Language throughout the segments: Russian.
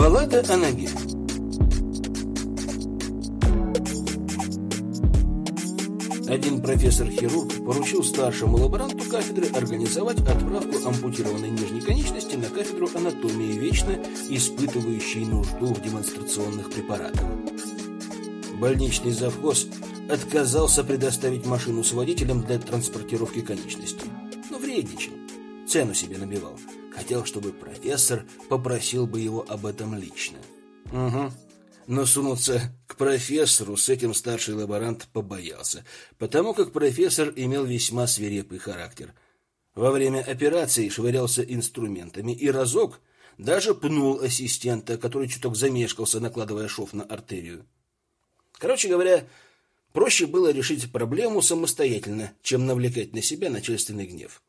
Баллада о ноге. Один профессор-хирург поручил старшему лаборанту кафедры организовать отправку ампутированной нижней конечности на кафедру анатомии, вечно испытывающей нужду в демонстрационных препаратах. Больничный завхоз отказался предоставить машину с водителем для транспортировки конечности. Но вредничал, цену себе набивал. Хотел, чтобы профессор попросил бы его об этом лично. Угу. Но сунуться к профессору с этим старший лаборант побоялся, потому как профессор имел весьма свирепый характер. Во время операции швырялся инструментами и разок даже пнул ассистента, который чуток замешкался, накладывая шов на артерию. Короче говоря, проще было решить проблему самостоятельно, чем навлекать на себя начальственный гнев.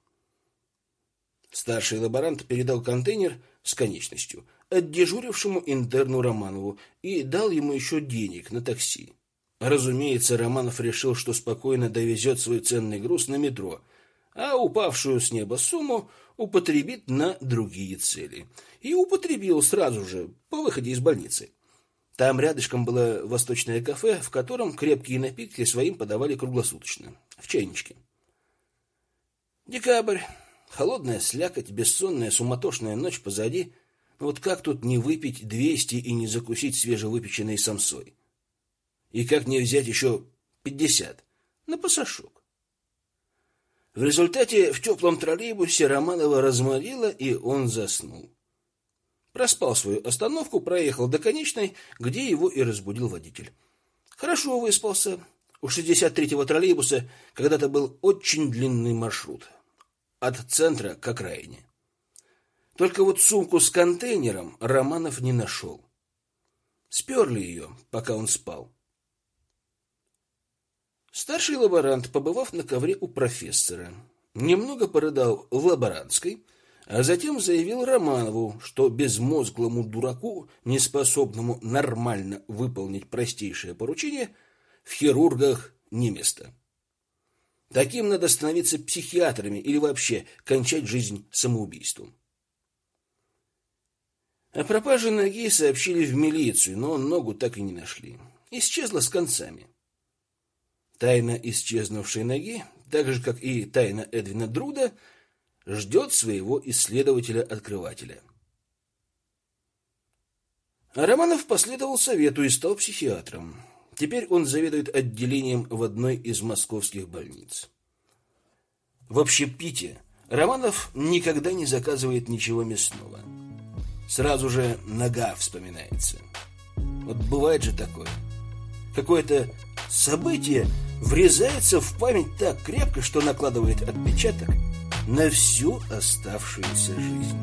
Старший лаборант передал контейнер с конечностью отдежурившему интерну Романову и дал ему еще денег на такси. Разумеется, Романов решил, что спокойно довезет свой ценный груз на метро, а упавшую с неба сумму употребит на другие цели. И употребил сразу же, по выходе из больницы. Там рядышком было восточное кафе, в котором крепкие напитки своим подавали круглосуточно, в чайничке. Декабрь, холодная слякоть, бессонная суматошная ночь позади, вот как тут не выпить двести и не закусить свежевыпеченной самсой? И как не взять еще пятьдесят на пасашок? В результате в теплом троллейбусе Романова разморило, и он заснул. Проспал свою остановку, проехал до конечной, где его и разбудил водитель. Хорошо выспался. У 63-го троллейбуса когда-то был очень длинный маршрут. От центра к окраине. Только вот сумку с контейнером Романов не нашел. Сперли ее, пока он спал. Старший лаборант, побывав на ковре у профессора, немного порыдал в лаборантской, а затем заявил Романову, что безмозглому дураку, неспособному нормально выполнить простейшее поручение, в хирургах не место. Таким надо становиться психиатрами или вообще кончать жизнь самоубийством. О пропаже ноги сообщили в милицию, но ногу так и не нашли. Исчезла с концами. Тайна исчезнувшей ноги, так же, как и тайна Эдвина Друда, ждет своего исследователя-открывателя. А Романов последовал совету и стал психиатром. Теперь он заведует отделением в одной из московских больниц. В общепите Романов никогда не заказывает ничего мясного сразу же нога вспоминается. Вот бывает же такое. Какое-то событие врезается в память так крепко, что накладывает отпечаток на всю оставшуюся жизнь.